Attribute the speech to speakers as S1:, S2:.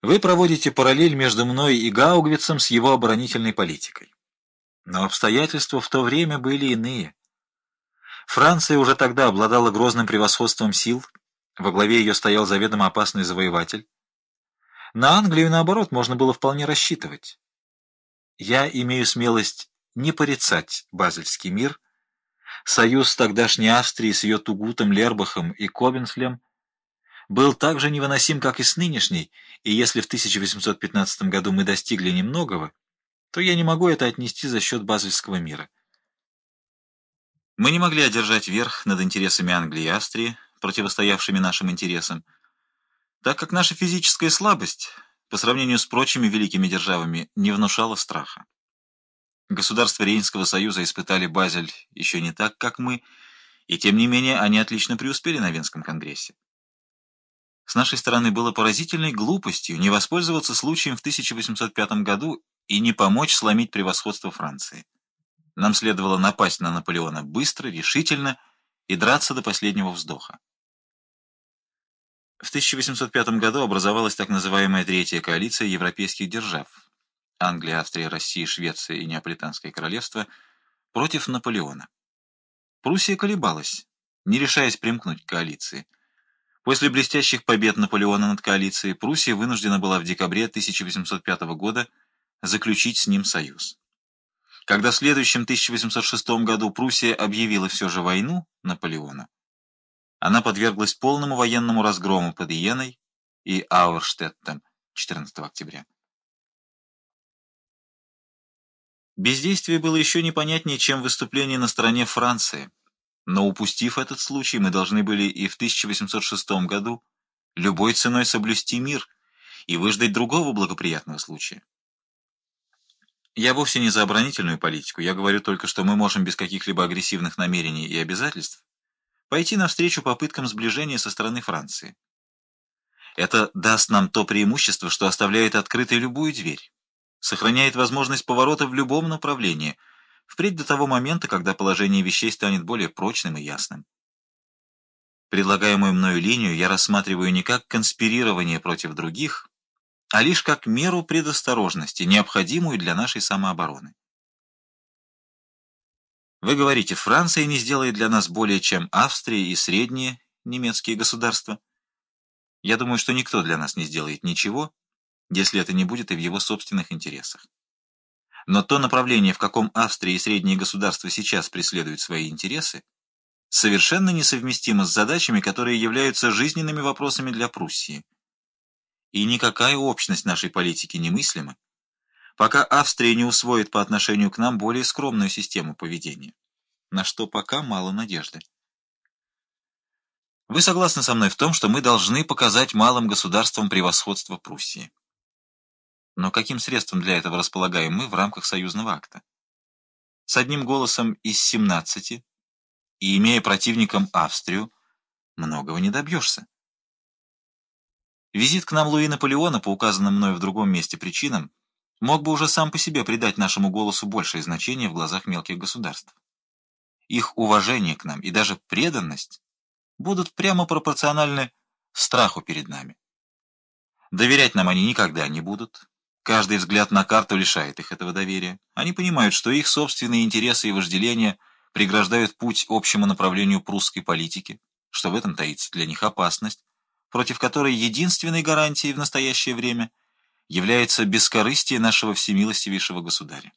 S1: Вы проводите параллель между мной и Гаугвицем с его оборонительной политикой. Но обстоятельства в то время были иные. Франция уже тогда обладала грозным превосходством сил, во главе ее стоял заведомо опасный завоеватель. На Англию, наоборот, можно было вполне рассчитывать. Я имею смелость не порицать Базельский мир. Союз тогдашней Австрии с ее Тугутом, Лербахом и Кобенфлем был так же невыносим, как и с нынешней, и если в 1815 году мы достигли немногого, то я не могу это отнести за счет Базельского мира. Мы не могли одержать верх над интересами Англии и Австрии, противостоявшими нашим интересам, так как наша физическая слабость, по сравнению с прочими великими державами, не внушала страха. Государства Рейнского союза испытали Базель еще не так, как мы, и тем не менее они отлично преуспели на Венском конгрессе. С нашей стороны было поразительной глупостью не воспользоваться случаем в 1805 году и не помочь сломить превосходство Франции. Нам следовало напасть на Наполеона быстро, решительно и драться до последнего вздоха. В 1805 году образовалась так называемая Третья коалиция европейских держав – Англия, Австрия, Россия, Швеция и Неаполитанское королевство – против Наполеона. Пруссия колебалась, не решаясь примкнуть к коалиции – После блестящих побед Наполеона над коалицией Пруссия вынуждена была в декабре 1805 года заключить с ним союз. Когда в следующем 1806 году Пруссия объявила все же войну Наполеона, она подверглась полному военному разгрому под Иеной и Ауэрштеттом 14 октября. Бездействие было еще непонятнее, чем выступление на стороне Франции. Но упустив этот случай, мы должны были и в 1806 году любой ценой соблюсти мир и выждать другого благоприятного случая. Я вовсе не за оборонительную политику, я говорю только, что мы можем без каких-либо агрессивных намерений и обязательств пойти навстречу попыткам сближения со стороны Франции. Это даст нам то преимущество, что оставляет открытой любую дверь, сохраняет возможность поворота в любом направлении – впредь до того момента, когда положение вещей станет более прочным и ясным. Предлагаемую мною линию я рассматриваю не как конспирирование против других, а лишь как меру предосторожности, необходимую для нашей самообороны. Вы говорите, Франция не сделает для нас более, чем Австрия и средние немецкие государства. Я думаю, что никто для нас не сделает ничего, если это не будет и в его собственных интересах. Но то направление, в каком Австрия и средние государства сейчас преследуют свои интересы, совершенно несовместимо с задачами, которые являются жизненными вопросами для Пруссии. И никакая общность нашей политики немыслима, пока Австрия не усвоит по отношению к нам более скромную систему поведения, на что пока мало надежды. Вы согласны со мной в том, что мы должны показать малым государствам превосходство Пруссии? Но каким средством для этого располагаем мы в рамках союзного акта? С одним голосом из 17 и имея противником Австрию, многого не добьешься. Визит к нам Луи Наполеона по указанным мною в другом месте причинам мог бы уже сам по себе придать нашему голосу большее значение в глазах мелких государств. Их уважение к нам и даже преданность будут прямо пропорциональны страху перед нами. Доверять нам они никогда не будут, Каждый взгляд на карту лишает их этого доверия. Они понимают, что их собственные интересы и вожделения преграждают путь общему направлению прусской политики, что в этом таится для них опасность, против которой единственной гарантией в настоящее время является бескорыстие нашего всемилостивейшего государя.